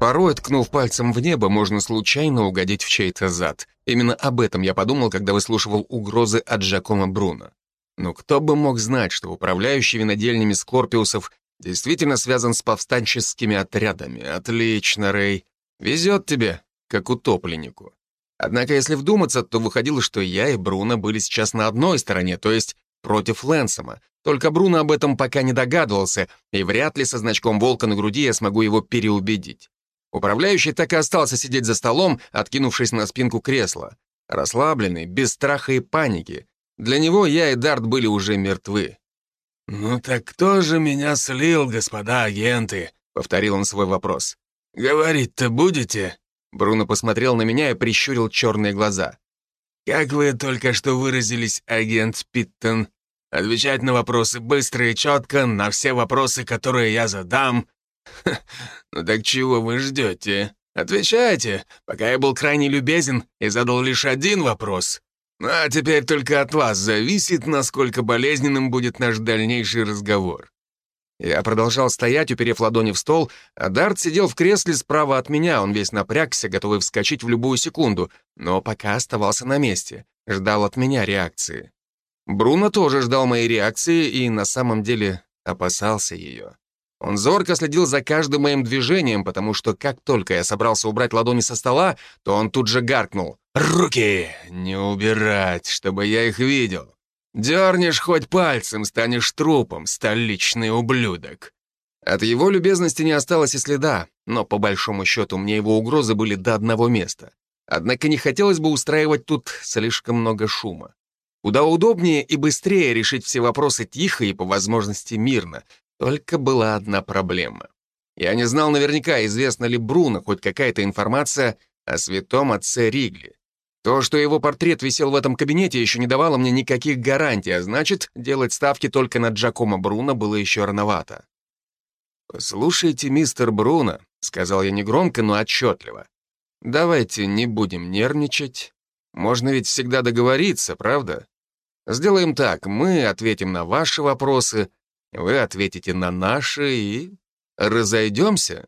Порой, ткнув пальцем в небо, можно случайно угодить в чей-то зад. Именно об этом я подумал, когда выслушивал угрозы от Джакома Бруно. Но кто бы мог знать, что управляющий винодельнями Скорпиусов действительно связан с повстанческими отрядами. Отлично, Рэй. Везет тебе, как утопленнику. Однако, если вдуматься, то выходило, что я и Бруно были сейчас на одной стороне, то есть против Лэнсома. Только Бруно об этом пока не догадывался, и вряд ли со значком волка на груди я смогу его переубедить. Управляющий так и остался сидеть за столом, откинувшись на спинку кресла. Расслабленный, без страха и паники. Для него я и Дарт были уже мертвы. «Ну так кто же меня слил, господа агенты?» — повторил он свой вопрос. «Говорить-то будете?» Бруно посмотрел на меня и прищурил черные глаза. «Как вы только что выразились, агент Питтон? Отвечать на вопросы быстро и четко, на все вопросы, которые я задам. ну так чего вы ждете? Отвечайте, пока я был крайне любезен и задал лишь один вопрос. Ну а теперь только от вас зависит, насколько болезненным будет наш дальнейший разговор. Я продолжал стоять, уперев ладони в стол, а Дарт сидел в кресле справа от меня, он весь напрягся, готовый вскочить в любую секунду, но пока оставался на месте, ждал от меня реакции. Бруно тоже ждал моей реакции и на самом деле опасался ее. Он зорко следил за каждым моим движением, потому что как только я собрался убрать ладони со стола, то он тут же гаркнул. «Руки! Не убирать, чтобы я их видел!» Дернешь хоть пальцем, станешь трупом, столичный ублюдок. От его любезности не осталось и следа, но по большому счету мне его угрозы были до одного места. Однако не хотелось бы устраивать тут слишком много шума. Куда удобнее и быстрее решить все вопросы тихо и по возможности мирно. Только была одна проблема. Я не знал наверняка, известна ли Бруно хоть какая-то информация о святом отце Ригли. То, что его портрет висел в этом кабинете, еще не давало мне никаких гарантий, а значит, делать ставки только на Джакомо Бруно было еще рановато. «Послушайте, мистер Бруно», — сказал я негромко, но отчетливо, «давайте не будем нервничать. Можно ведь всегда договориться, правда? Сделаем так, мы ответим на ваши вопросы, вы ответите на наши и... разойдемся?»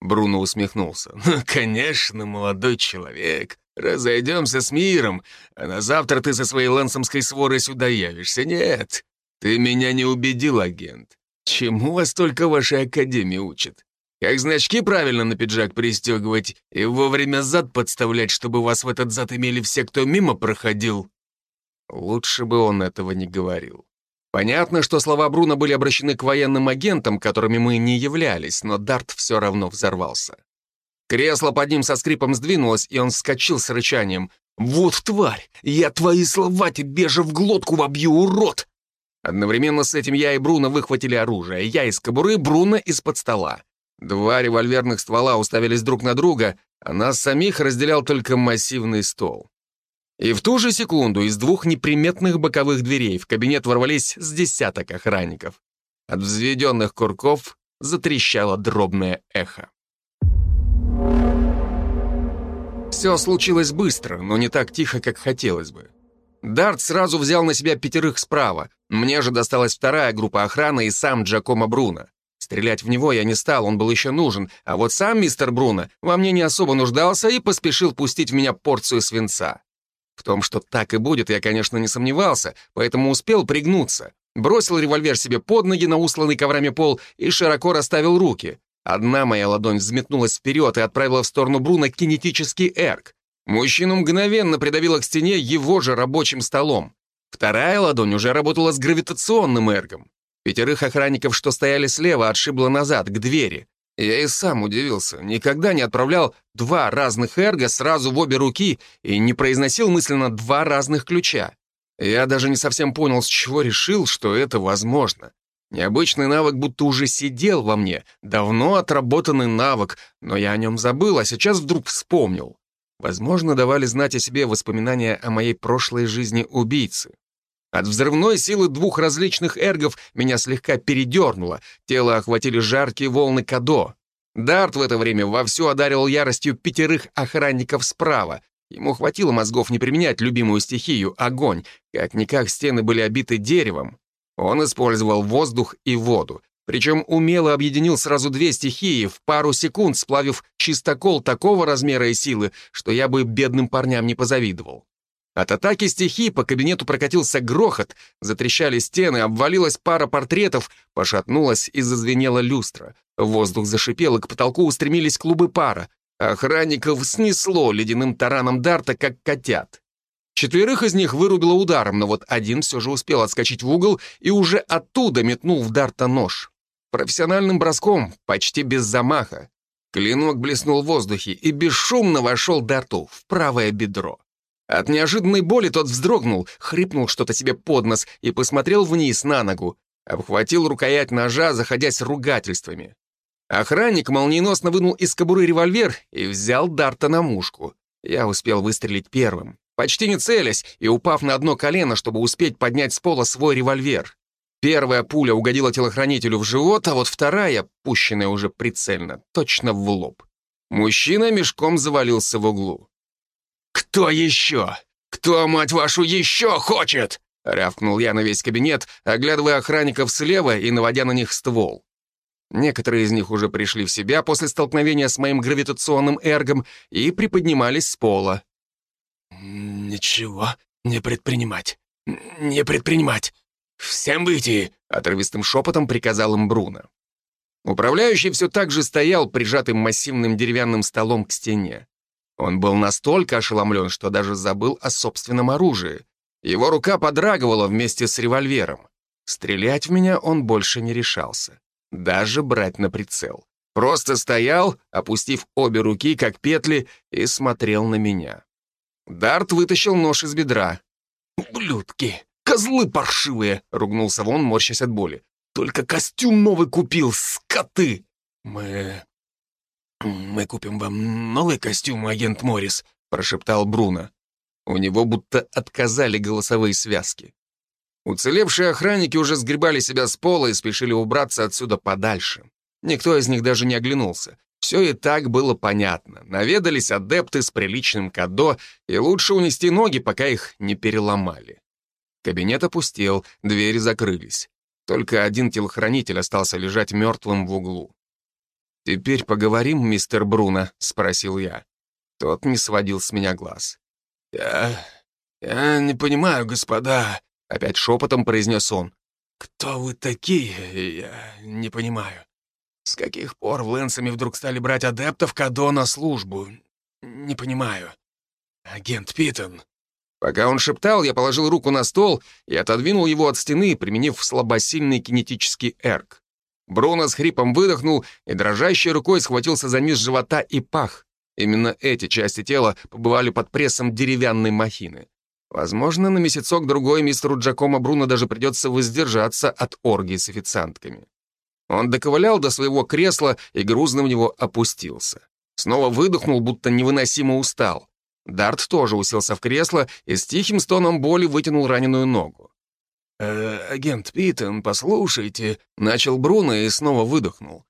Бруно усмехнулся. «Ну, конечно, молодой человек. Разойдемся с миром, а на завтра ты со своей лансомской сворой сюда явишься. Нет, ты меня не убедил, агент. Чему вас только ваша академия учит? Как значки правильно на пиджак пристегивать и вовремя зад подставлять, чтобы вас в этот зад имели все, кто мимо проходил?» Лучше бы он этого не говорил. Понятно, что слова Бруно были обращены к военным агентам, которыми мы не являлись, но Дарт все равно взорвался. Кресло под ним со скрипом сдвинулось, и он вскочил с рычанием. «Вот тварь! Я твои слова тебе же в глотку вобью, урод!» Одновременно с этим я и Бруно выхватили оружие. Я из кобуры, Бруно из-под стола. Два револьверных ствола уставились друг на друга, а нас самих разделял только массивный стол. И в ту же секунду из двух неприметных боковых дверей в кабинет ворвались с десяток охранников. От взведенных курков затрещало дробное эхо. Все случилось быстро, но не так тихо, как хотелось бы. Дарт сразу взял на себя пятерых справа. Мне же досталась вторая группа охраны и сам Джакомо Бруно. Стрелять в него я не стал, он был еще нужен, а вот сам мистер Бруно во мне не особо нуждался и поспешил пустить в меня порцию свинца. В том, что так и будет, я, конечно, не сомневался, поэтому успел пригнуться. Бросил револьвер себе под ноги на усланный коврами пол и широко расставил руки. Одна моя ладонь взметнулась вперед и отправила в сторону Бруна кинетический эрк. Мужчину мгновенно придавило к стене его же рабочим столом. Вторая ладонь уже работала с гравитационным эргом. Пятерых охранников, что стояли слева, отшибло назад, к двери. Я и сам удивился. Никогда не отправлял два разных эрга сразу в обе руки и не произносил мысленно два разных ключа. Я даже не совсем понял, с чего решил, что это возможно. Необычный навык будто уже сидел во мне, давно отработанный навык, но я о нем забыл, а сейчас вдруг вспомнил. Возможно, давали знать о себе воспоминания о моей прошлой жизни убийцы. От взрывной силы двух различных эргов меня слегка передернуло, тело охватили жаркие волны Кадо. Дарт в это время вовсю одарил яростью пятерых охранников справа. Ему хватило мозгов не применять любимую стихию — огонь. Как-никак стены были обиты деревом. Он использовал воздух и воду. Причем умело объединил сразу две стихии, в пару секунд сплавив чистокол такого размера и силы, что я бы бедным парням не позавидовал. От атаки стихий по кабинету прокатился грохот, затрещали стены, обвалилась пара портретов, пошатнулась и зазвенела люстра. Воздух зашипел, и к потолку устремились клубы пара. Охранников снесло ледяным тараном дарта, как котят. Четверых из них вырубило ударом, но вот один все же успел отскочить в угол и уже оттуда метнул в дарта нож. Профессиональным броском, почти без замаха. Клинок блеснул в воздухе и бесшумно вошел дарту в правое бедро. От неожиданной боли тот вздрогнул, хрипнул что-то себе под нос и посмотрел вниз на ногу, обхватил рукоять ножа, заходясь ругательствами. Охранник молниеносно вынул из кобуры револьвер и взял Дарта на мушку. Я успел выстрелить первым почти не целясь и упав на одно колено, чтобы успеть поднять с пола свой револьвер. Первая пуля угодила телохранителю в живот, а вот вторая, пущенная уже прицельно, точно в лоб. Мужчина мешком завалился в углу. «Кто еще? Кто, мать вашу, еще хочет?» — рявкнул я на весь кабинет, оглядывая охранников слева и наводя на них ствол. Некоторые из них уже пришли в себя после столкновения с моим гравитационным эргом и приподнимались с пола. «Ничего не предпринимать. Не предпринимать. Всем выйти!» — отрывистым шепотом приказал им Бруно. Управляющий все так же стоял, прижатым массивным деревянным столом к стене. Он был настолько ошеломлен, что даже забыл о собственном оружии. Его рука подрагивала вместе с револьвером. Стрелять в меня он больше не решался. Даже брать на прицел. Просто стоял, опустив обе руки, как петли, и смотрел на меня. Дарт вытащил нож из бедра. «Ублюдки! Козлы паршивые!» — ругнулся вон, морщась от боли. «Только костюм новый купил, скоты!» «Мы... мы купим вам новый костюм, агент Моррис», — прошептал Бруно. У него будто отказали голосовые связки. Уцелевшие охранники уже сгребали себя с пола и спешили убраться отсюда подальше. Никто из них даже не оглянулся. Все и так было понятно. Наведались адепты с приличным кадо, и лучше унести ноги, пока их не переломали. Кабинет опустел, двери закрылись. Только один телохранитель остался лежать мертвым в углу. «Теперь поговорим, мистер Бруно?» — спросил я. Тот не сводил с меня глаз. «Я... я не понимаю, господа», — опять шепотом произнес он. «Кто вы такие? Я не понимаю. С каких пор в Лэнсами вдруг стали брать адептов Кадо на службу? Не понимаю. Агент Питон. Пока он шептал, я положил руку на стол и отодвинул его от стены, применив слабосильный кинетический эрк. Бруно с хрипом выдохнул и дрожащей рукой схватился за низ живота и пах. Именно эти части тела побывали под прессом деревянной махины. Возможно, на месяцок-другой мистеру Джакомо Бруно даже придется воздержаться от оргии с официантками. Он доковылял до своего кресла и грузно в него опустился. Снова выдохнул, будто невыносимо устал. Дарт тоже уселся в кресло и с тихим стоном боли вытянул раненую ногу. «Э, «Агент Питон, послушайте», — начал Бруно и снова выдохнул.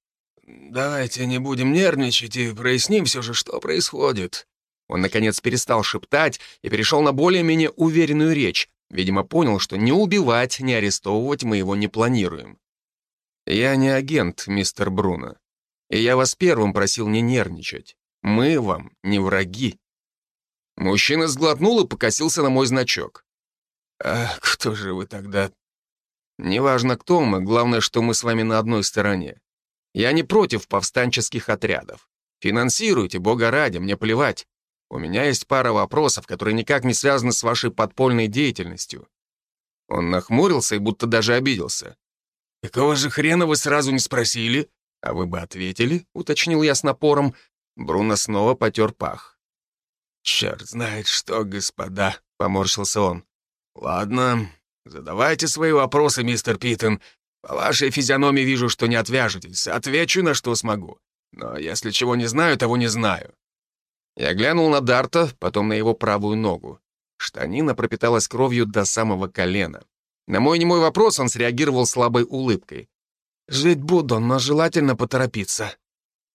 «Давайте не будем нервничать и проясним все же, что происходит». Он, наконец, перестал шептать и перешел на более-менее уверенную речь. Видимо, понял, что ни убивать, ни арестовывать мы его не планируем. «Я не агент, мистер Бруно. И я вас первым просил не нервничать. Мы вам не враги». Мужчина сглотнул и покосился на мой значок. «А кто же вы тогда?» «Неважно, кто мы, главное, что мы с вами на одной стороне. Я не против повстанческих отрядов. Финансируйте, бога ради, мне плевать. У меня есть пара вопросов, которые никак не связаны с вашей подпольной деятельностью». Он нахмурился и будто даже обиделся. «Какого же хрена вы сразу не спросили?» «А вы бы ответили?» — уточнил я с напором. Бруно снова потер пах. «Черт знает что, господа», — поморщился он. «Ладно, задавайте свои вопросы, мистер Питон. По вашей физиономии вижу, что не отвяжетесь. Отвечу, на что смогу. Но если чего не знаю, того не знаю». Я глянул на Дарта, потом на его правую ногу. Штанина пропиталась кровью до самого колена. На мой немой вопрос он среагировал слабой улыбкой. «Жить буду, но желательно поторопиться».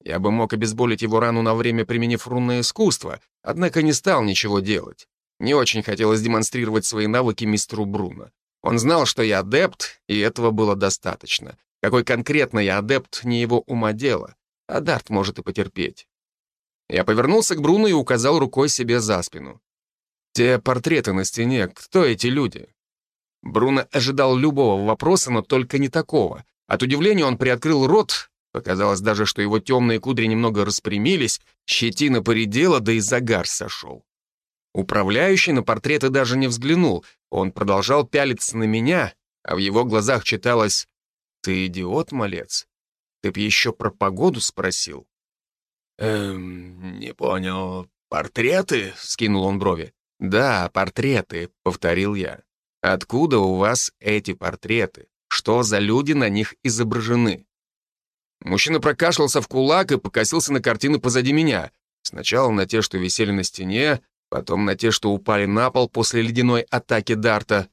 Я бы мог обезболить его рану на время, применив рунное искусство, однако не стал ничего делать. Не очень хотелось демонстрировать свои навыки мистеру Бруно. Он знал, что я адепт, и этого было достаточно. Какой конкретно я адепт, не его ума дело, а Дарт может и потерпеть. Я повернулся к Бруно и указал рукой себе за спину. Те портреты на стене, кто эти люди? Бруно ожидал любого вопроса, но только не такого. От удивления он приоткрыл рот, показалось даже, что его темные кудри немного распрямились, щетина поредела, да и загар сошел. Управляющий на портреты даже не взглянул, он продолжал пялиться на меня, а в его глазах читалось «Ты идиот, малец? Ты б еще про погоду спросил?» «Эм, не понял. Портреты?» — скинул он брови. «Да, портреты», — повторил я. «Откуда у вас эти портреты? Что за люди на них изображены?» Мужчина прокашлялся в кулак и покосился на картины позади меня. Сначала на те, что висели на стене, потом на те, что упали на пол после ледяной атаки Дарта.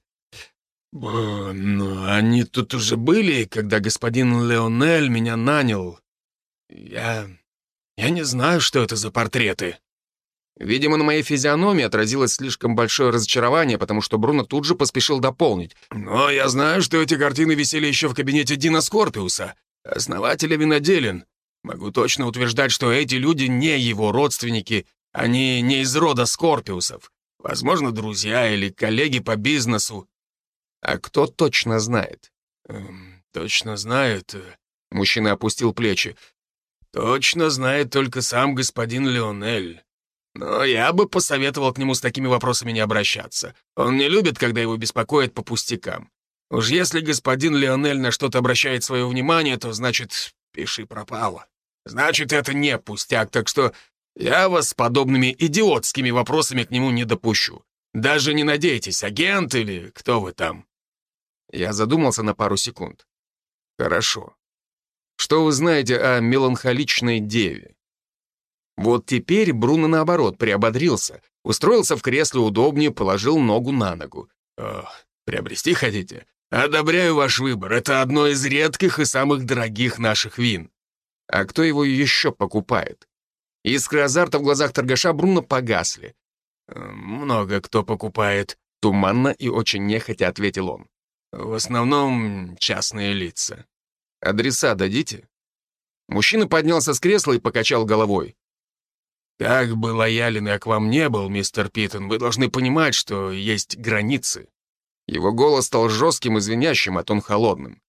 «Ну, они тут уже были, когда господин Леонель меня нанял. Я... я не знаю, что это за портреты». Видимо, на моей физиономии отразилось слишком большое разочарование, потому что Бруно тут же поспешил дополнить. «Но я знаю, что эти картины висели еще в кабинете Дина Скорпиуса, основателя виноделин. Могу точно утверждать, что эти люди не его родственники, они не из рода Скорпиусов. Возможно, друзья или коллеги по бизнесу. А кто точно знает? Эм, точно знает. Э, мужчина опустил плечи. Точно знает только сам господин Леонель. Но я бы посоветовал к нему с такими вопросами не обращаться. Он не любит, когда его беспокоят по пустякам. Уж если господин Леонель на что-то обращает свое внимание, то значит, пиши пропало. Значит, это не пустяк, так что я вас с подобными идиотскими вопросами к нему не допущу. Даже не надейтесь, агент или кто вы там. Я задумался на пару секунд. Хорошо. Что вы знаете о меланхоличной деве? Вот теперь Бруно, наоборот, приободрился, устроился в кресле удобнее, положил ногу на ногу. «О, приобрести хотите? Одобряю ваш выбор. Это одно из редких и самых дорогих наших вин». А кто его еще покупает? Искры азарта в глазах торгаша Бруно погасли. «Э, «Много кто покупает», — туманно и очень нехотя ответил он. «В основном частные лица». «Адреса дадите?» Мужчина поднялся с кресла и покачал головой. Как бы лоялен я к вам не был, мистер Питон, вы должны понимать, что есть границы. Его голос стал жестким и звенящим, а тон холодным.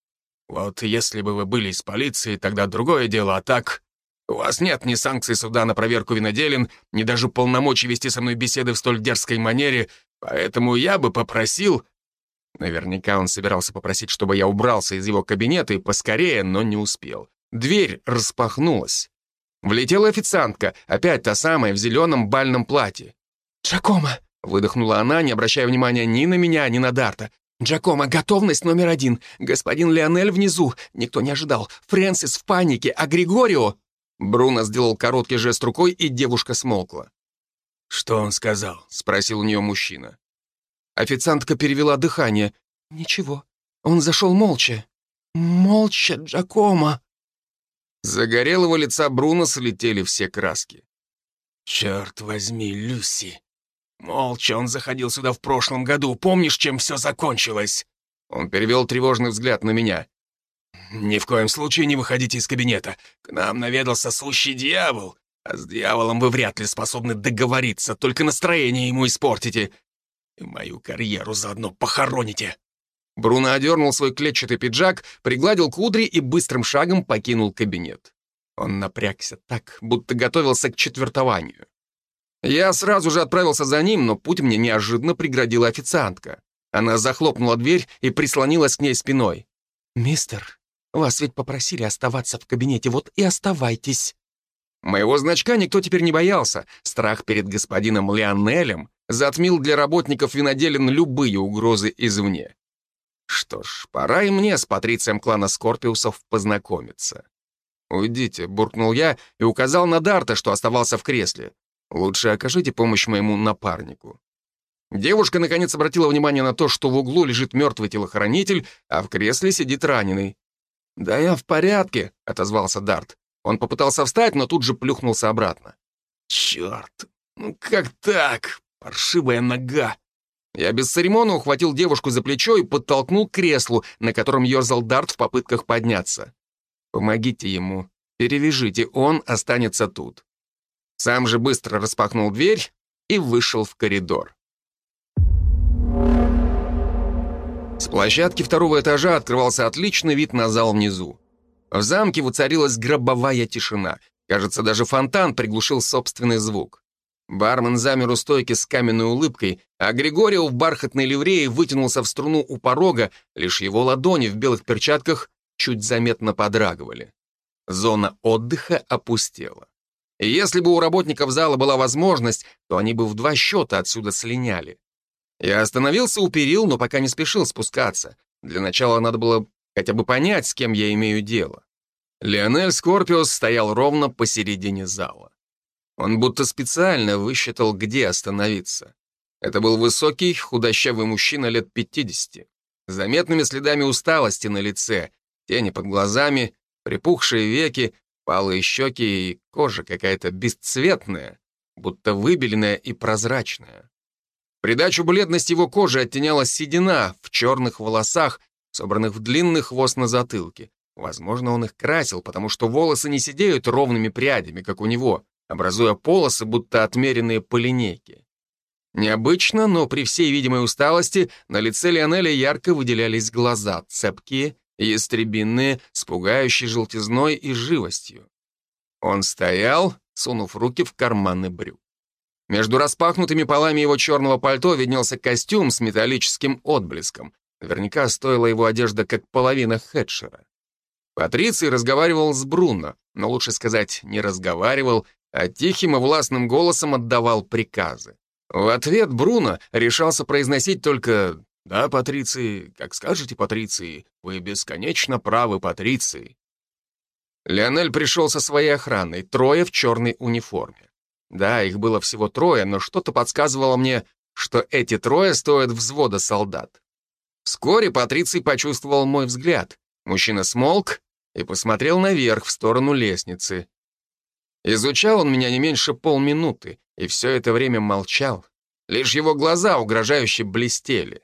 Вот если бы вы были из полиции, тогда другое дело, а так... У вас нет ни санкций суда на проверку виноделин, ни даже полномочий вести со мной беседы в столь дерзкой манере, поэтому я бы попросил...» Наверняка он собирался попросить, чтобы я убрался из его кабинета и поскорее, но не успел. Дверь распахнулась. Влетела официантка, опять та самая, в зеленом бальном платье. «Джакомо!» — выдохнула она, не обращая внимания ни на меня, ни на Дарта. «Джакомо, готовность номер один. Господин Леонель внизу. Никто не ожидал. Фрэнсис в панике, а Григорио...» Бруно сделал короткий жест рукой, и девушка смолкла. «Что он сказал?» — спросил у нее мужчина. Официантка перевела дыхание. «Ничего. Он зашел молча. Молча, Джакомо». С загорелого лица Бруно слетели все краски. «Черт возьми, Люси! Молча он заходил сюда в прошлом году. Помнишь, чем все закончилось?» Он перевел тревожный взгляд на меня. «Ни в коем случае не выходите из кабинета. К нам наведался сущий дьявол. А с дьяволом вы вряд ли способны договориться, только настроение ему испортите. И мою карьеру заодно похороните». Бруно одернул свой клетчатый пиджак, пригладил кудри и быстрым шагом покинул кабинет. Он напрягся так, будто готовился к четвертованию. Я сразу же отправился за ним, но путь мне неожиданно преградила официантка. Она захлопнула дверь и прислонилась к ней спиной. «Мистер, вас ведь попросили оставаться в кабинете, вот и оставайтесь». Моего значка никто теперь не боялся. Страх перед господином Леонелем затмил для работников виноделин любые угрозы извне. Что ж, пора и мне с патрицием клана Скорпиусов познакомиться. «Уйдите», — буркнул я и указал на Дарта, что оставался в кресле. «Лучше окажите помощь моему напарнику». Девушка наконец обратила внимание на то, что в углу лежит мертвый телохранитель, а в кресле сидит раненый. «Да я в порядке», — отозвался Дарт. Он попытался встать, но тут же плюхнулся обратно. «Черт! Ну как так? Паршивая нога!» Я без церемона ухватил девушку за плечо и подтолкнул к креслу, на котором ерзал Дарт в попытках подняться. «Помогите ему, перевяжите, он останется тут». Сам же быстро распахнул дверь и вышел в коридор. С площадки второго этажа открывался отличный вид на зал внизу. В замке воцарилась гробовая тишина. Кажется, даже фонтан приглушил собственный звук. Бармен замер у стойки с каменной улыбкой, а Григорио в бархатной ливрее вытянулся в струну у порога, лишь его ладони в белых перчатках чуть заметно подрагивали. Зона отдыха опустела. И если бы у работников зала была возможность, то они бы в два счета отсюда слиняли. Я остановился у перил, но пока не спешил спускаться. Для начала надо было хотя бы понять, с кем я имею дело. Леонель Скорпиус стоял ровно посередине зала. Он будто специально высчитал, где остановиться. Это был высокий, худощавый мужчина лет 50, с заметными следами усталости на лице, тени под глазами, припухшие веки, палые щеки и кожа какая-то бесцветная, будто выбеленная и прозрачная. Придачу бледности его кожи оттеняла седина в черных волосах, собранных в длинный хвост на затылке. Возможно, он их красил, потому что волосы не сидеют ровными прядями, как у него, образуя полосы, будто отмеренные по линейке. Необычно, но при всей видимой усталости на лице Лионеля ярко выделялись глаза, цепкие, ястребинные, с пугающей желтизной и живостью. Он стоял, сунув руки в карманы брюк. Между распахнутыми полами его черного пальто виднелся костюм с металлическим отблеском. Наверняка стоила его одежда как половина хедшера. Патриций разговаривал с Бруно, но лучше сказать, не разговаривал, а тихим и властным голосом отдавал приказы. В ответ Бруно решался произносить только «Да, Патриции, как скажете, Патриции, вы бесконечно правы, Патриции». Леонель пришел со своей охраной, трое в черной униформе. Да, их было всего трое, но что-то подсказывало мне, что эти трое стоят взвода солдат. Вскоре Патриций почувствовал мой взгляд. Мужчина смолк и посмотрел наверх, в сторону лестницы. Изучал он меня не меньше полминуты, и все это время молчал. Лишь его глаза угрожающе блестели.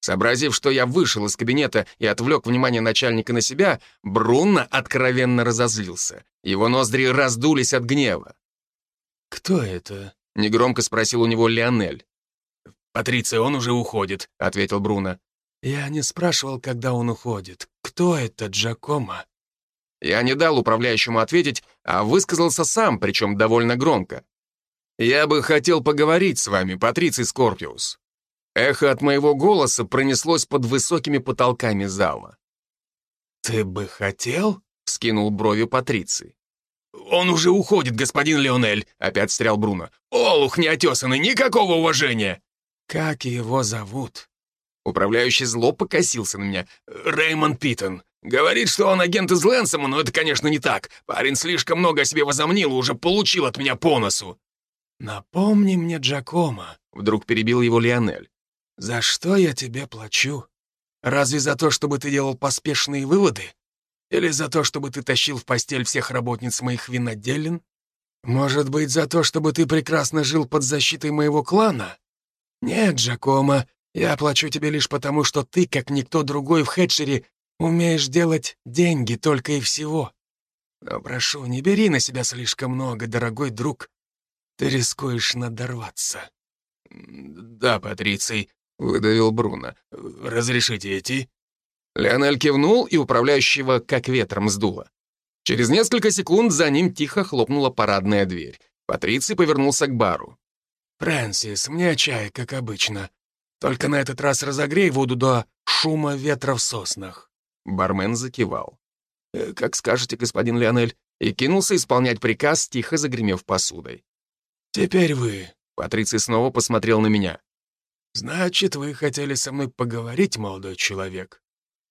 Сообразив, что я вышел из кабинета и отвлек внимание начальника на себя, Брунно откровенно разозлился. Его ноздри раздулись от гнева. «Кто это?» — негромко спросил у него Леонель. «Патриция, он уже уходит», — ответил Бруно. «Я не спрашивал, когда он уходит. Кто это Джакомо?» Я не дал управляющему ответить, а высказался сам, причем довольно громко. «Я бы хотел поговорить с вами, Патриций Скорпиус». Эхо от моего голоса пронеслось под высокими потолками зала. «Ты бы хотел?» — скинул брови Патриций. «Он уже уходит, господин Леонель», — опять встрял Бруно. «Олух неотесанный, никакого уважения!» «Как его зовут?» Управляющий зло покосился на меня. «Рэймонд Питон. Говорит, что он агент из Лэнсома, но это, конечно, не так. Парень слишком много о себе возомнил и уже получил от меня по носу». «Напомни мне Джакома», — вдруг перебил его Лионель. «За что я тебе плачу? Разве за то, чтобы ты делал поспешные выводы? Или за то, чтобы ты тащил в постель всех работниц моих виноделин? Может быть, за то, чтобы ты прекрасно жил под защитой моего клана? Нет, Джакома, я плачу тебе лишь потому, что ты, как никто другой в Хедшере, умеешь делать деньги только и всего. Но прошу, не бери на себя слишком много, дорогой друг. Ты рискуешь надорваться. «Да, Патриций», — выдавил Бруно. «Разрешите идти?» Леонель кивнул, и управляющего как ветром сдуло. Через несколько секунд за ним тихо хлопнула парадная дверь. Патриций повернулся к бару. «Фрэнсис, мне чай, как обычно. Только на этот раз разогрей воду до шума ветра в соснах». Бармен закивал. «Э, «Как скажете, господин Леонель», и кинулся исполнять приказ, тихо загремев посудой. «Теперь вы», — Патриций снова посмотрел на меня. «Значит, вы хотели со мной поговорить, молодой человек?»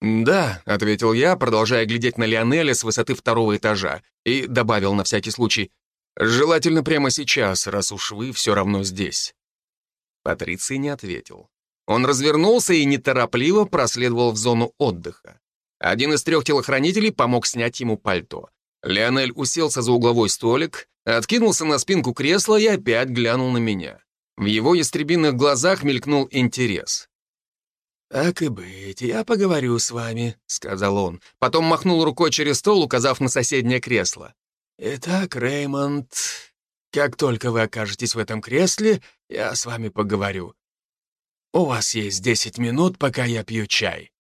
«Да», — ответил я, продолжая глядеть на Лионеля с высоты второго этажа, и добавил на всякий случай, «желательно прямо сейчас, раз уж вы все равно здесь». Патриций не ответил. Он развернулся и неторопливо проследовал в зону отдыха. Один из трех телохранителей помог снять ему пальто. Леонель уселся за угловой столик, откинулся на спинку кресла и опять глянул на меня. В его ястребиных глазах мелькнул интерес. «Так и быть, я поговорю с вами», — сказал он. Потом махнул рукой через стол, указав на соседнее кресло. «Итак, Реймонд, как только вы окажетесь в этом кресле, я с вами поговорю. У вас есть десять минут, пока я пью чай».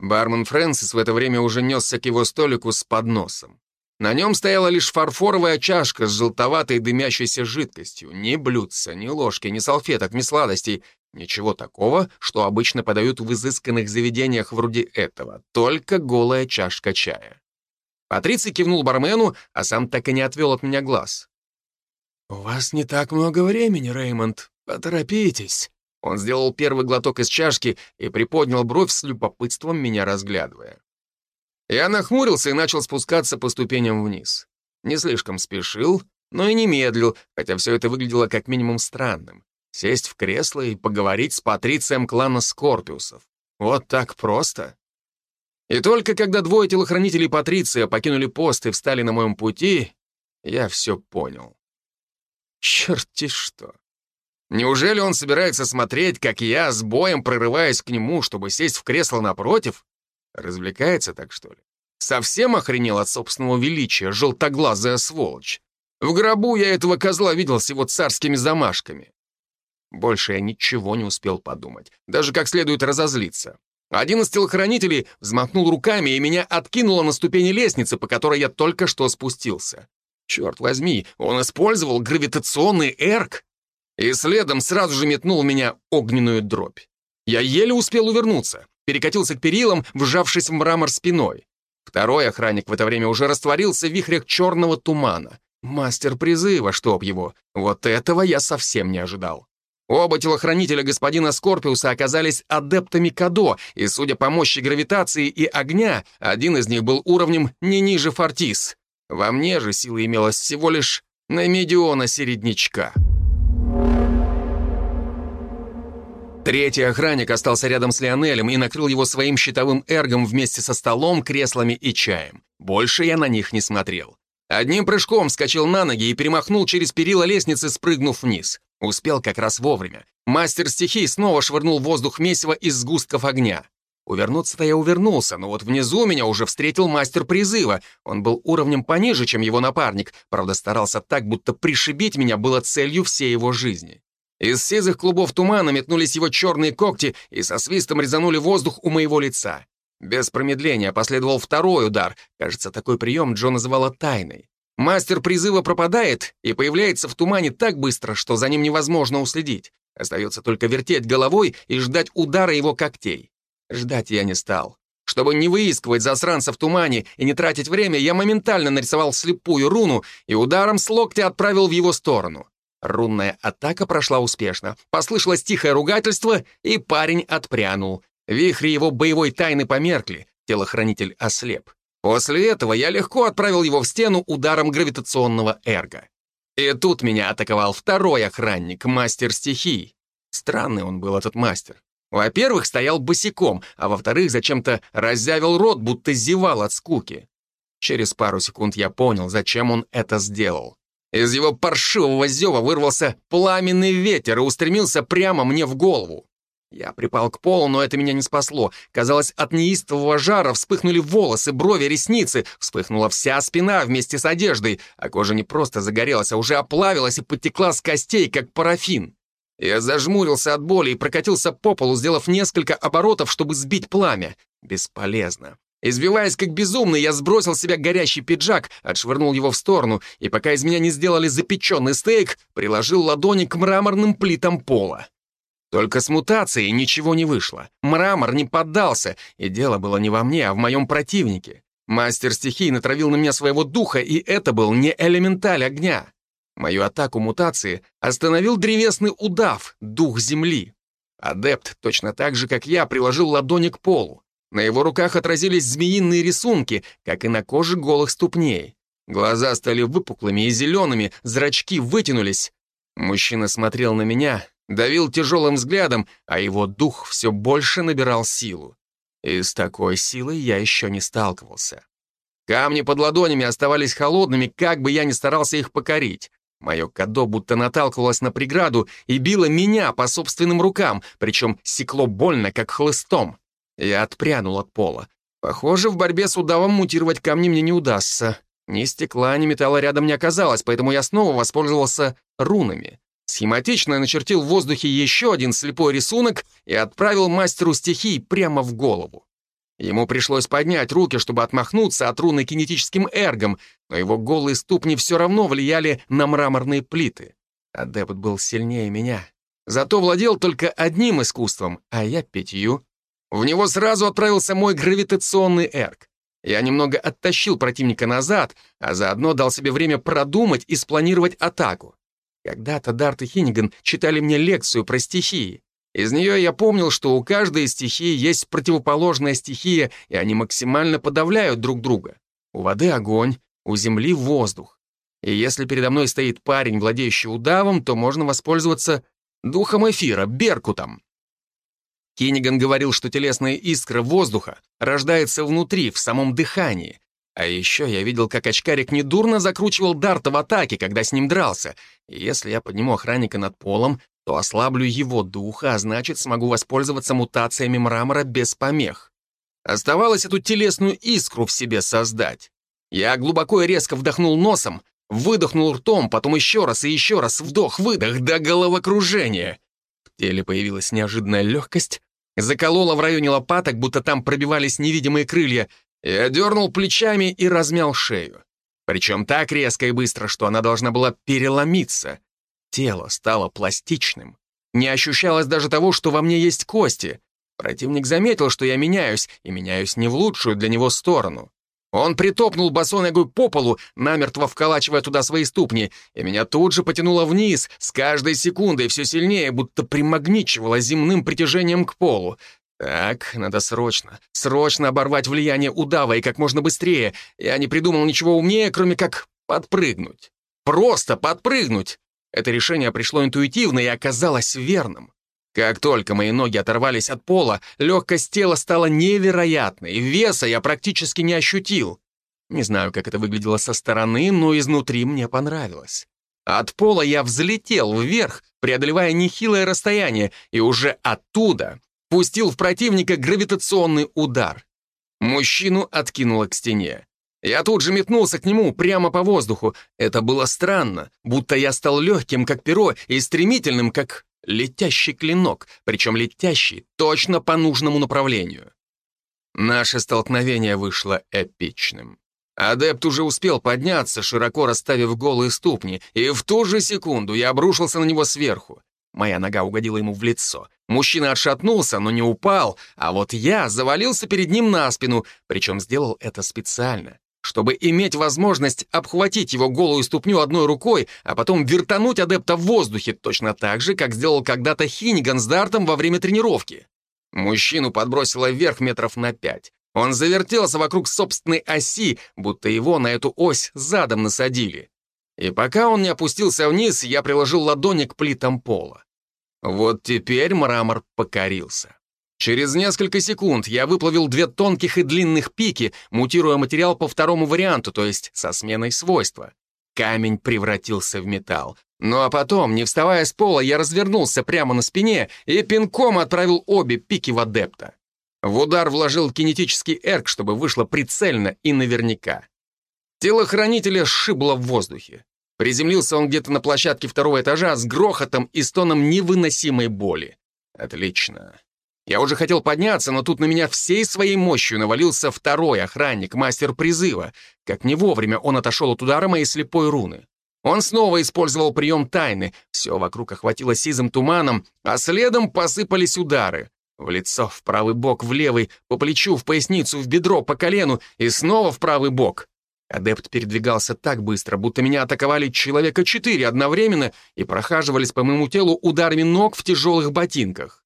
Бармен Фрэнсис в это время уже несся к его столику с подносом. На нем стояла лишь фарфоровая чашка с желтоватой дымящейся жидкостью. Ни блюдца, ни ложки, ни салфеток, ни сладостей. Ничего такого, что обычно подают в изысканных заведениях вроде этого. Только голая чашка чая. Патриций кивнул бармену, а сам так и не отвел от меня глаз. «У вас не так много времени, Реймонд. Поторопитесь». Он сделал первый глоток из чашки и приподнял бровь с любопытством, меня разглядывая. Я нахмурился и начал спускаться по ступеням вниз. Не слишком спешил, но и не медлил, хотя все это выглядело как минимум странным. Сесть в кресло и поговорить с патрицием клана Скорпиусов. Вот так просто. И только когда двое телохранителей Патриция покинули пост и встали на моем пути, я все понял. Черти что. Неужели он собирается смотреть, как я с боем прорываюсь к нему, чтобы сесть в кресло напротив? Развлекается так, что ли? Совсем охренел от собственного величия, желтоглазая сволочь. В гробу я этого козла видел с его царскими замашками. Больше я ничего не успел подумать, даже как следует разозлиться. Один из телохранителей взмахнул руками, и меня откинуло на ступени лестницы, по которой я только что спустился. Черт возьми, он использовал гравитационный эрк и следом сразу же метнул в меня огненную дробь. Я еле успел увернуться перекатился к перилам, вжавшись в мрамор спиной. Второй охранник в это время уже растворился в вихрях черного тумана. Мастер призыва, чтоб его. Вот этого я совсем не ожидал. Оба телохранителя господина Скорпиуса оказались адептами Кадо, и, судя по мощи гравитации и огня, один из них был уровнем не ниже Фортис. Во мне же сила имелась всего лишь на медиона середнячка. Третий охранник остался рядом с Лионелем и накрыл его своим щитовым эргом вместе со столом, креслами и чаем. Больше я на них не смотрел. Одним прыжком вскочил на ноги и перемахнул через перила лестницы, спрыгнув вниз. Успел как раз вовремя. Мастер стихий снова швырнул в воздух месиво из сгустков огня. Увернуться-то я увернулся, но вот внизу меня уже встретил мастер призыва. Он был уровнем пониже, чем его напарник, правда старался так, будто пришибить меня было целью всей его жизни. Из сизых клубов тумана метнулись его черные когти и со свистом резанули воздух у моего лица. Без промедления последовал второй удар. Кажется, такой прием Джо называла тайной. Мастер призыва пропадает и появляется в тумане так быстро, что за ним невозможно уследить. Остается только вертеть головой и ждать удара его когтей. Ждать я не стал. Чтобы не выискивать засранца в тумане и не тратить время, я моментально нарисовал слепую руну и ударом с локтя отправил в его сторону. Рунная атака прошла успешно. Послышалось тихое ругательство, и парень отпрянул. Вихри его боевой тайны померкли, телохранитель ослеп. После этого я легко отправил его в стену ударом гравитационного эрга. И тут меня атаковал второй охранник, мастер стихий. Странный он был, этот мастер. Во-первых, стоял босиком, а во-вторых, зачем-то разъявил рот, будто зевал от скуки. Через пару секунд я понял, зачем он это сделал. Из его паршивого зева вырвался пламенный ветер и устремился прямо мне в голову. Я припал к полу, но это меня не спасло. Казалось, от неистового жара вспыхнули волосы, брови, ресницы, вспыхнула вся спина вместе с одеждой, а кожа не просто загорелась, а уже оплавилась и подтекла с костей, как парафин. Я зажмурился от боли и прокатился по полу, сделав несколько оборотов, чтобы сбить пламя. Бесполезно. Избиваясь как безумный, я сбросил с себя горящий пиджак, отшвырнул его в сторону, и пока из меня не сделали запеченный стейк, приложил ладони к мраморным плитам пола. Только с мутацией ничего не вышло. Мрамор не поддался, и дело было не во мне, а в моем противнике. Мастер стихий натравил на меня своего духа, и это был не элементаль огня. Мою атаку мутации остановил древесный удав, дух земли. Адепт, точно так же, как я, приложил ладони к полу. На его руках отразились змеиные рисунки, как и на коже голых ступней. Глаза стали выпуклыми и зелеными, зрачки вытянулись. Мужчина смотрел на меня, давил тяжелым взглядом, а его дух все больше набирал силу. И с такой силой я еще не сталкивался. Камни под ладонями оставались холодными, как бы я ни старался их покорить. Мое кадо будто наталкивалось на преграду и било меня по собственным рукам, причем секло больно, как хлыстом. Я отпрянул от пола. Похоже, в борьбе с удавом мутировать камни мне не удастся. Ни стекла, ни металла рядом не оказалось, поэтому я снова воспользовался рунами. Схематично начертил в воздухе еще один слепой рисунок и отправил мастеру стихий прямо в голову. Ему пришлось поднять руки, чтобы отмахнуться от руны кинетическим эргом, но его голые ступни все равно влияли на мраморные плиты. Адепт был сильнее меня. Зато владел только одним искусством, а я пятью. В него сразу отправился мой гравитационный эрг. Я немного оттащил противника назад, а заодно дал себе время продумать и спланировать атаку. Когда-то Дарт и Хинниган читали мне лекцию про стихии. Из нее я помнил, что у каждой стихии есть противоположная стихия, и они максимально подавляют друг друга. У воды огонь, у земли воздух. И если передо мной стоит парень, владеющий удавом, то можно воспользоваться духом эфира, беркутом. Кинниган говорил, что телесная искра воздуха рождается внутри, в самом дыхании. А еще я видел, как очкарик недурно закручивал Дарта в атаке, когда с ним дрался. И если я подниму охранника над полом, то ослаблю его духа, а значит, смогу воспользоваться мутациями мрамора без помех. Оставалось эту телесную искру в себе создать. Я глубоко и резко вдохнул носом, выдохнул ртом, потом еще раз и еще раз вдох-выдох до головокружения. В теле появилась неожиданная легкость, заколола в районе лопаток, будто там пробивались невидимые крылья. Я дернул плечами и размял шею. Причем так резко и быстро, что она должна была переломиться. Тело стало пластичным. Не ощущалось даже того, что во мне есть кости. Противник заметил, что я меняюсь, и меняюсь не в лучшую для него сторону. Он притопнул босой ногой по полу, намертво вколачивая туда свои ступни, и меня тут же потянуло вниз, с каждой секундой все сильнее, будто примагничивало земным притяжением к полу. Так, надо срочно, срочно оборвать влияние удава и как можно быстрее. Я не придумал ничего умнее, кроме как подпрыгнуть. Просто подпрыгнуть. Это решение пришло интуитивно и оказалось верным. Как только мои ноги оторвались от пола, легкость тела стала невероятной, веса я практически не ощутил. Не знаю, как это выглядело со стороны, но изнутри мне понравилось. От пола я взлетел вверх, преодолевая нехилое расстояние, и уже оттуда пустил в противника гравитационный удар. Мужчину откинуло к стене. Я тут же метнулся к нему прямо по воздуху. Это было странно, будто я стал легким, как перо, и стремительным, как летящий клинок, причем летящий точно по нужному направлению. Наше столкновение вышло эпичным. Адепт уже успел подняться, широко расставив голые ступни, и в ту же секунду я обрушился на него сверху. Моя нога угодила ему в лицо. Мужчина отшатнулся, но не упал, а вот я завалился перед ним на спину, причем сделал это специально чтобы иметь возможность обхватить его голую ступню одной рукой, а потом вертануть адепта в воздухе, точно так же, как сделал когда-то Хиниган с Дартом во время тренировки. Мужчину подбросило вверх метров на пять. Он завертелся вокруг собственной оси, будто его на эту ось задом насадили. И пока он не опустился вниз, я приложил ладони к плитам пола. Вот теперь мрамор покорился. Через несколько секунд я выплавил две тонких и длинных пики, мутируя материал по второму варианту, то есть со сменой свойства. Камень превратился в металл. Ну а потом, не вставая с пола, я развернулся прямо на спине и пинком отправил обе пики в адепта. В удар вложил кинетический эрк, чтобы вышло прицельно и наверняка. Телохранителя сшибло в воздухе. Приземлился он где-то на площадке второго этажа с грохотом и стоном невыносимой боли. Отлично. Я уже хотел подняться, но тут на меня всей своей мощью навалился второй охранник, мастер призыва. Как не вовремя он отошел от удара моей слепой руны. Он снова использовал прием тайны. Все вокруг охватило сизым туманом, а следом посыпались удары. В лицо, в правый бок, в левый, по плечу, в поясницу, в бедро, по колену и снова в правый бок. Адепт передвигался так быстро, будто меня атаковали человека четыре одновременно и прохаживались по моему телу ударами ног в тяжелых ботинках.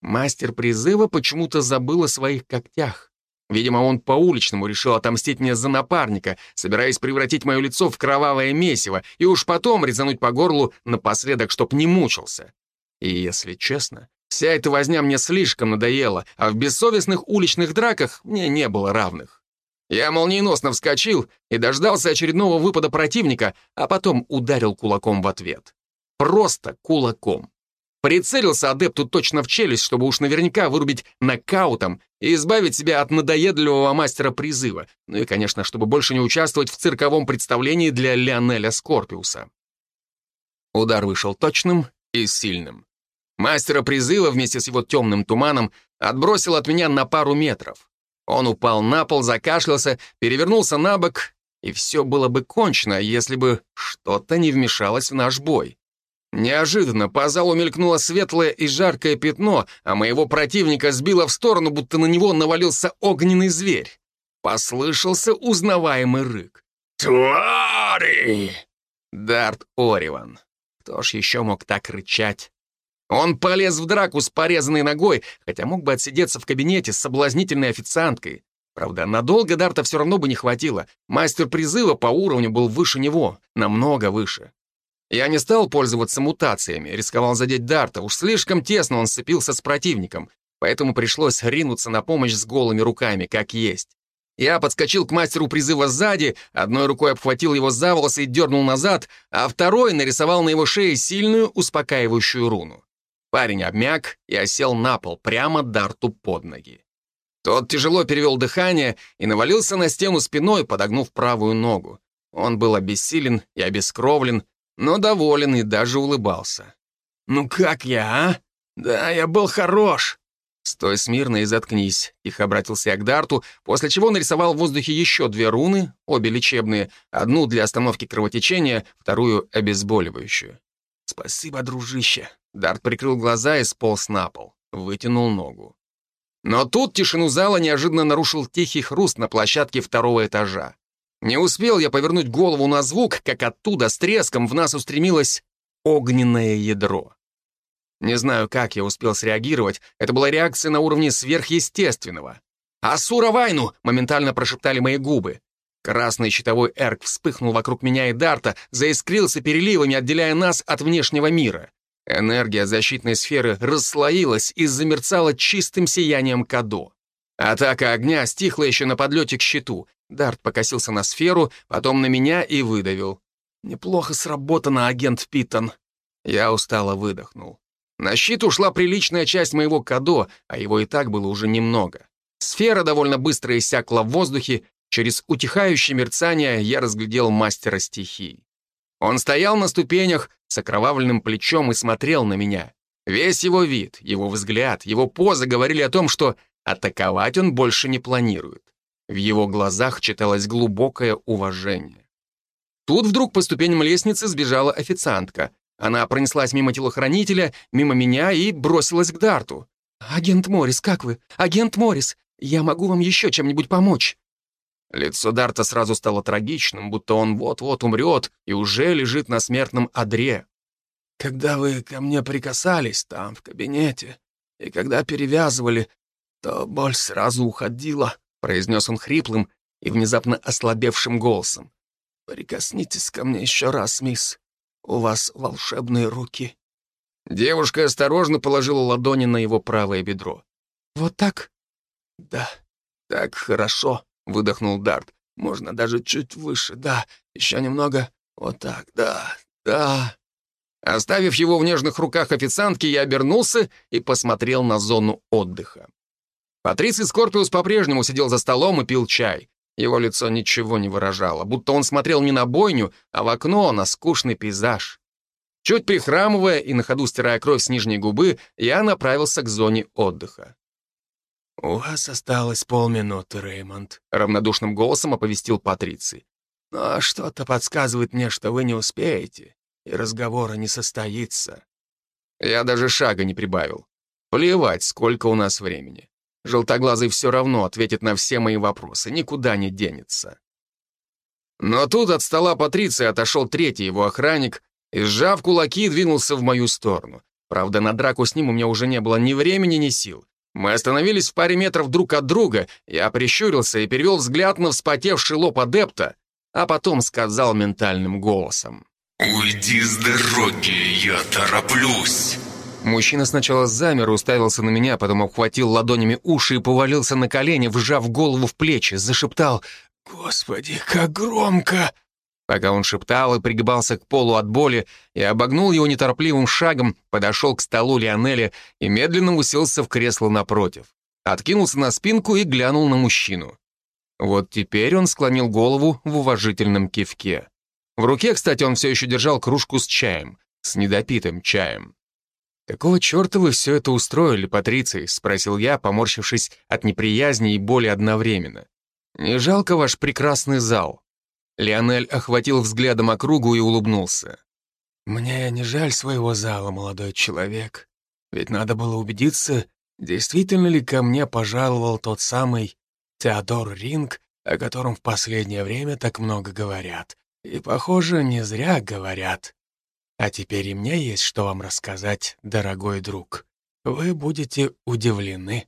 Мастер призыва почему-то забыл о своих когтях. Видимо, он по-уличному решил отомстить мне за напарника, собираясь превратить мое лицо в кровавое месиво и уж потом резануть по горлу напоследок, чтоб не мучился. И, если честно, вся эта возня мне слишком надоела, а в бессовестных уличных драках мне не было равных. Я молниеносно вскочил и дождался очередного выпада противника, а потом ударил кулаком в ответ. Просто кулаком. Прицелился адепту точно в челюсть, чтобы уж наверняка вырубить нокаутом и избавить себя от надоедливого мастера призыва. Ну и, конечно, чтобы больше не участвовать в цирковом представлении для Леонеля Скорпиуса. Удар вышел точным и сильным. Мастера призыва вместе с его темным туманом отбросил от меня на пару метров. Он упал на пол, закашлялся, перевернулся на бок, и все было бы кончено, если бы что-то не вмешалось в наш бой. Неожиданно по залу мелькнуло светлое и жаркое пятно, а моего противника сбило в сторону, будто на него навалился огненный зверь. Послышался узнаваемый рык. «Твари!» Дарт Ориван. Кто ж еще мог так рычать? Он полез в драку с порезанной ногой, хотя мог бы отсидеться в кабинете с соблазнительной официанткой. Правда, надолго Дарта все равно бы не хватило. Мастер призыва по уровню был выше него, намного выше. Я не стал пользоваться мутациями, рисковал задеть Дарта, уж слишком тесно он сцепился с противником, поэтому пришлось ринуться на помощь с голыми руками, как есть. Я подскочил к мастеру призыва сзади, одной рукой обхватил его за волосы и дернул назад, а второй нарисовал на его шее сильную успокаивающую руну. Парень обмяк и осел на пол, прямо Дарту под ноги. Тот тяжело перевел дыхание и навалился на стену спиной, подогнув правую ногу. Он был обессилен и обескровлен, но доволен и даже улыбался. «Ну как я, а? Да, я был хорош!» «Стой смирно и заткнись», — их обратился я к Дарту, после чего нарисовал в воздухе еще две руны, обе лечебные, одну для остановки кровотечения, вторую обезболивающую. «Спасибо, дружище», Дарт прикрыл глаза и сполз на пол. Вытянул ногу. Но тут тишину зала неожиданно нарушил тихий хруст на площадке второго этажа. Не успел я повернуть голову на звук, как оттуда с треском в нас устремилось огненное ядро. Не знаю, как я успел среагировать, это была реакция на уровне сверхъестественного. «Асура Вайну!» — моментально прошептали мои губы. Красный щитовой эрк вспыхнул вокруг меня и Дарта, заискрился переливами, отделяя нас от внешнего мира. Энергия защитной сферы расслоилась и замерцала чистым сиянием Кадо. Атака огня стихла еще на подлете к щиту. Дарт покосился на сферу, потом на меня и выдавил. «Неплохо сработано, агент Питтон». Я устало выдохнул. На щит ушла приличная часть моего Кадо, а его и так было уже немного. Сфера довольно быстро иссякла в воздухе, через утихающее мерцание я разглядел мастера стихий. Он стоял на ступенях с окровавленным плечом и смотрел на меня. Весь его вид, его взгляд, его поза говорили о том, что атаковать он больше не планирует. В его глазах читалось глубокое уважение. Тут вдруг по ступеням лестницы сбежала официантка. Она пронеслась мимо телохранителя, мимо меня и бросилась к Дарту. «Агент Моррис, как вы? Агент Моррис, я могу вам еще чем-нибудь помочь?» Лицо Дарта сразу стало трагичным, будто он вот-вот умрет и уже лежит на смертном одре. «Когда вы ко мне прикасались там, в кабинете, и когда перевязывали, то боль сразу уходила», — произнес он хриплым и внезапно ослабевшим голосом. «Прикоснитесь ко мне еще раз, мисс. У вас волшебные руки». Девушка осторожно положила ладони на его правое бедро. «Вот так?» «Да, так хорошо», выдохнул Дарт. «Можно даже чуть выше, да, еще немного. Вот так, да, да». Оставив его в нежных руках официантки, я обернулся и посмотрел на зону отдыха. Патриций Скорпиус по-прежнему сидел за столом и пил чай. Его лицо ничего не выражало, будто он смотрел не на бойню, а в окно, на скучный пейзаж. Чуть прихрамывая и на ходу стирая кровь с нижней губы, я направился к зоне отдыха. «У вас осталось полминуты, Реймонд», — равнодушным голосом оповестил Патриций. «Но что-то подсказывает мне, что вы не успеете, и разговора не состоится». Я даже шага не прибавил. Плевать, сколько у нас времени. Желтоглазый все равно ответит на все мои вопросы, никуда не денется. Но тут от стола Патриция отошел третий его охранник и, сжав кулаки, двинулся в мою сторону. Правда, на драку с ним у меня уже не было ни времени, ни сил. Мы остановились в паре метров друг от друга, я прищурился и перевел взгляд на вспотевший лоб адепта, а потом сказал ментальным голосом. «Уйди с дороги, я тороплюсь!» Мужчина сначала замер, уставился на меня, потом обхватил ладонями уши и повалился на колени, вжав голову в плечи, зашептал «Господи, как громко!» Пока он шептал и пригибался к полу от боли, я обогнул его неторопливым шагом, подошел к столу Лионеля и медленно уселся в кресло напротив. Откинулся на спинку и глянул на мужчину. Вот теперь он склонил голову в уважительном кивке. В руке, кстати, он все еще держал кружку с чаем, с недопитым чаем. «Какого черта вы все это устроили, Патриций?» — спросил я, поморщившись от неприязни и боли одновременно. «Не жалко ваш прекрасный зал?» Лионель охватил взглядом округу и улыбнулся. «Мне не жаль своего зала, молодой человек. Ведь надо было убедиться, действительно ли ко мне пожаловал тот самый Теодор Ринг, о котором в последнее время так много говорят. И, похоже, не зря говорят. А теперь и мне есть что вам рассказать, дорогой друг. Вы будете удивлены».